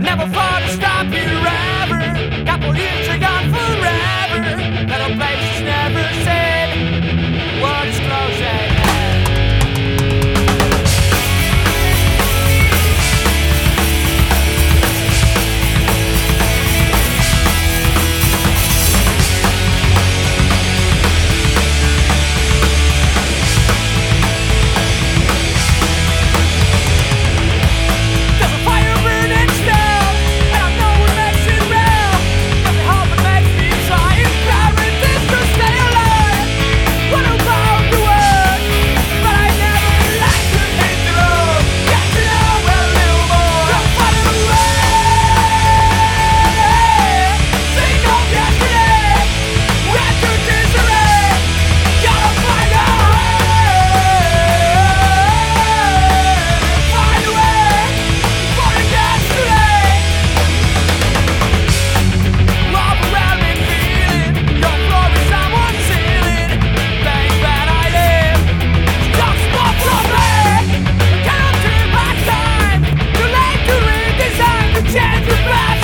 Never thought to stop you ever. Couple years change your past